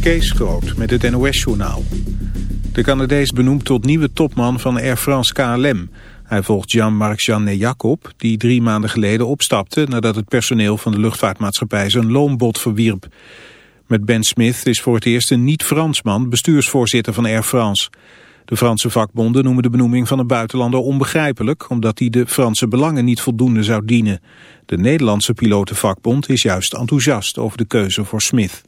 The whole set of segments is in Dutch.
Kees Groot met het NOS-journaal. De Canadees benoemd tot nieuwe topman van Air France KLM. Hij volgt Jean-Marc Jeannet op, die drie maanden geleden opstapte... nadat het personeel van de luchtvaartmaatschappij zijn loonbod verwierp. Met Ben Smith is voor het eerst een niet-Fransman bestuursvoorzitter van Air France. De Franse vakbonden noemen de benoeming van een buitenlander onbegrijpelijk... omdat hij de Franse belangen niet voldoende zou dienen. De Nederlandse pilotenvakbond is juist enthousiast over de keuze voor Smith.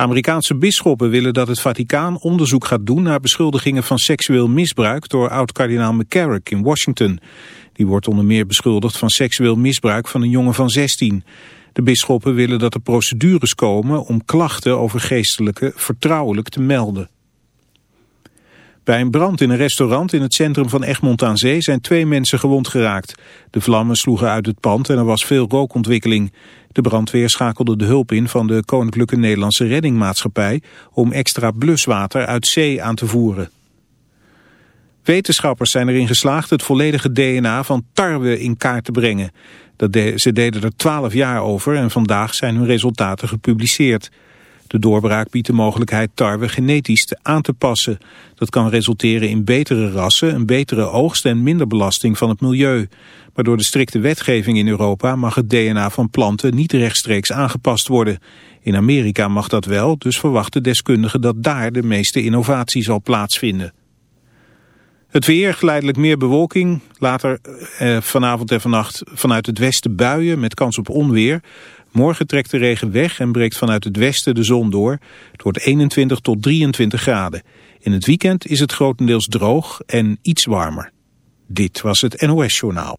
Amerikaanse bisschoppen willen dat het Vaticaan onderzoek gaat doen naar beschuldigingen van seksueel misbruik door oud-kardinaal McCarrick in Washington. Die wordt onder meer beschuldigd van seksueel misbruik van een jongen van 16. De bisschoppen willen dat er procedures komen om klachten over geestelijke vertrouwelijk te melden. Bij een brand in een restaurant in het centrum van Egmond aan Zee zijn twee mensen gewond geraakt. De vlammen sloegen uit het pand en er was veel rookontwikkeling. De brandweer schakelde de hulp in van de Koninklijke Nederlandse Reddingmaatschappij om extra bluswater uit zee aan te voeren. Wetenschappers zijn erin geslaagd het volledige DNA van tarwe in kaart te brengen. Dat ze deden er twaalf jaar over en vandaag zijn hun resultaten gepubliceerd. De doorbraak biedt de mogelijkheid tarwe genetisch aan te passen. Dat kan resulteren in betere rassen, een betere oogst en minder belasting van het milieu. Maar door de strikte wetgeving in Europa mag het DNA van planten niet rechtstreeks aangepast worden. In Amerika mag dat wel, dus verwachten deskundigen dat daar de meeste innovatie zal plaatsvinden. Het weer, geleidelijk meer bewolking. Later eh, vanavond en vannacht vanuit het westen buien met kans op onweer. Morgen trekt de regen weg en breekt vanuit het westen de zon door. Het wordt 21 tot 23 graden. In het weekend is het grotendeels droog en iets warmer. Dit was het NOS Journaal.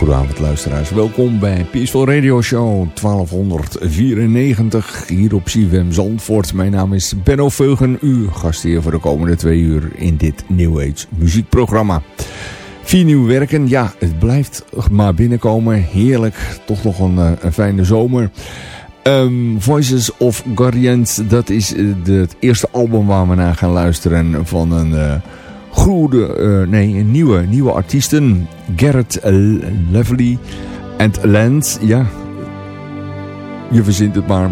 Hele goede avond luisteraars. Welkom bij Peaceful Radio Show 1294 hier op CWM Zandvoort. Mijn naam is Benno Veugen, uw gast hier voor de komende twee uur in dit New Age muziekprogramma. Vier nieuwe werken, ja het blijft maar binnenkomen. Heerlijk, toch nog een, eh, fijne zomer. Um, Voices of Guardians, dat is uh, het eerste album waar we naar gaan luisteren van een... Uh, goede, uh, nee, nieuwe, nieuwe artiesten. Garrett Lovely en Lance, ja, je verzint het maar.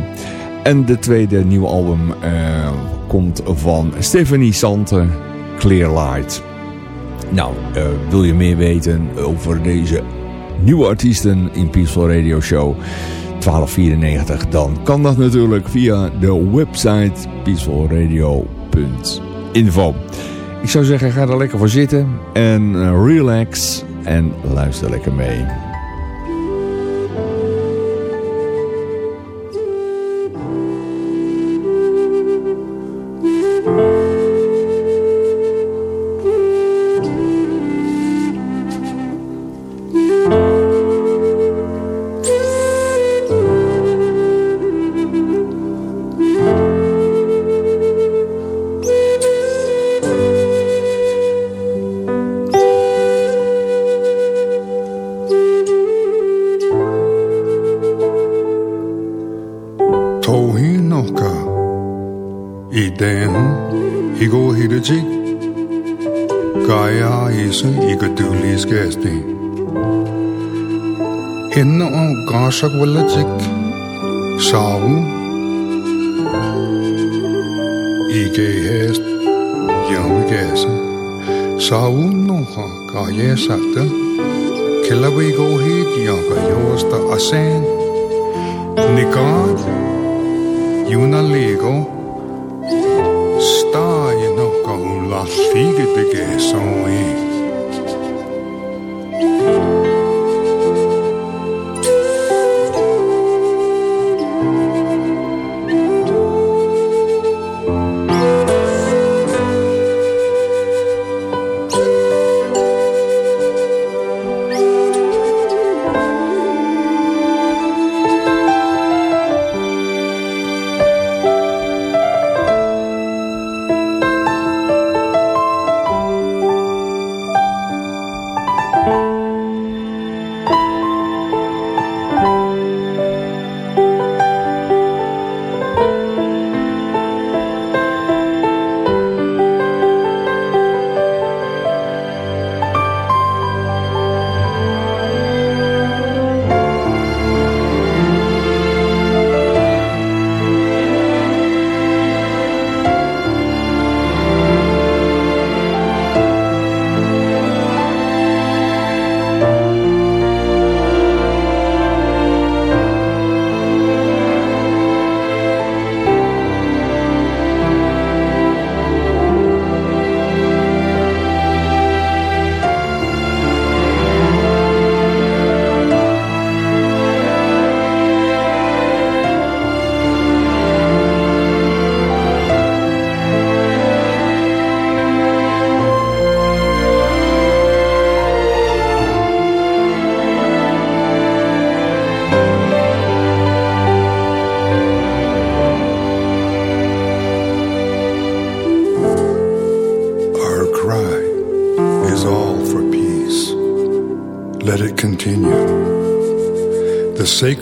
En de tweede nieuwe album uh, komt van Stephanie Sante, Clear Light. Nou, uh, wil je meer weten over deze nieuwe artiesten in Peaceful Radio Show 1294, dan kan dat natuurlijk via de website peacefulradio.info. Ik zou zeggen, ga er lekker voor zitten en uh, relax en luister lekker mee. Uşak Vallacık Sağım Ikke hast Hjemme gassen Sağım nuha Gaye sakta Kelavi gohit Yaka asen Nikar Yuna lego.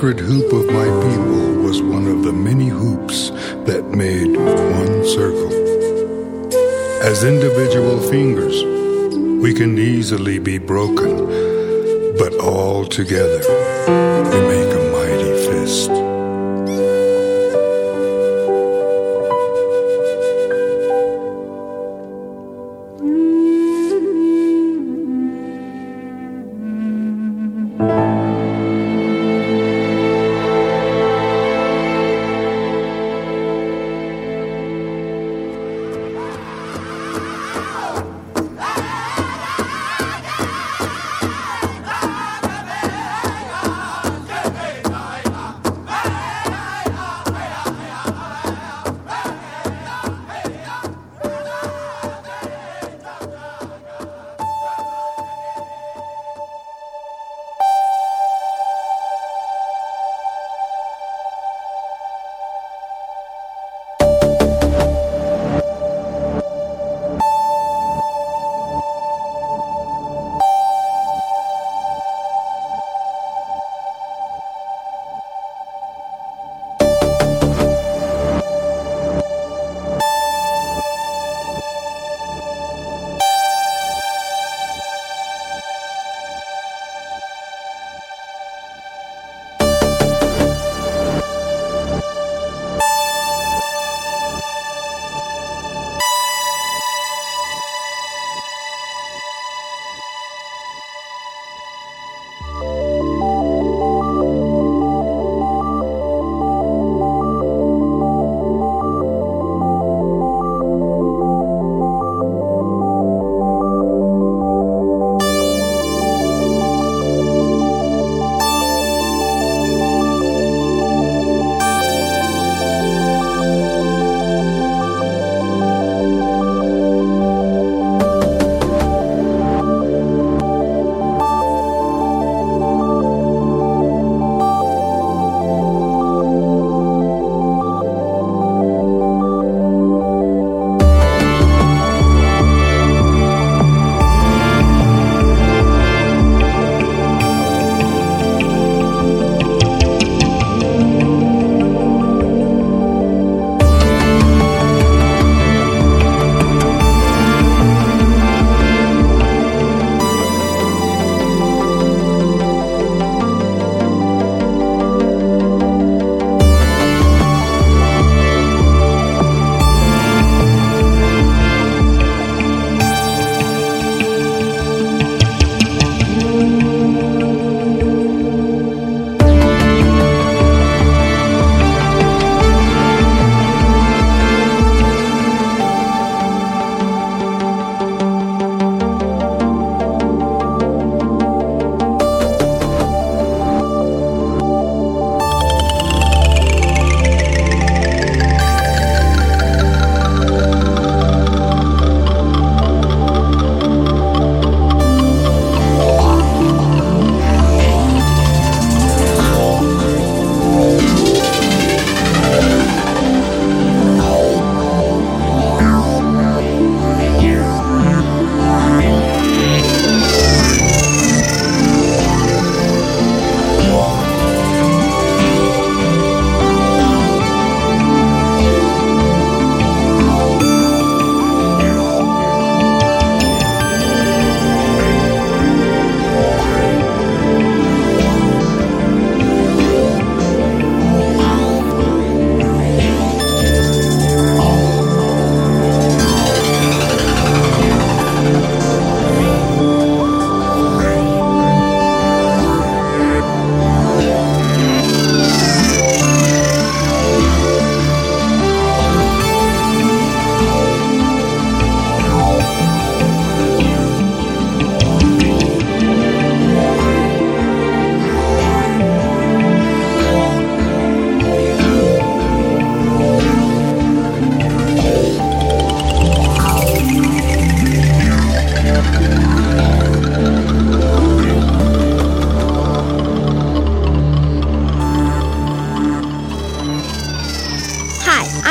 Alfred Hoop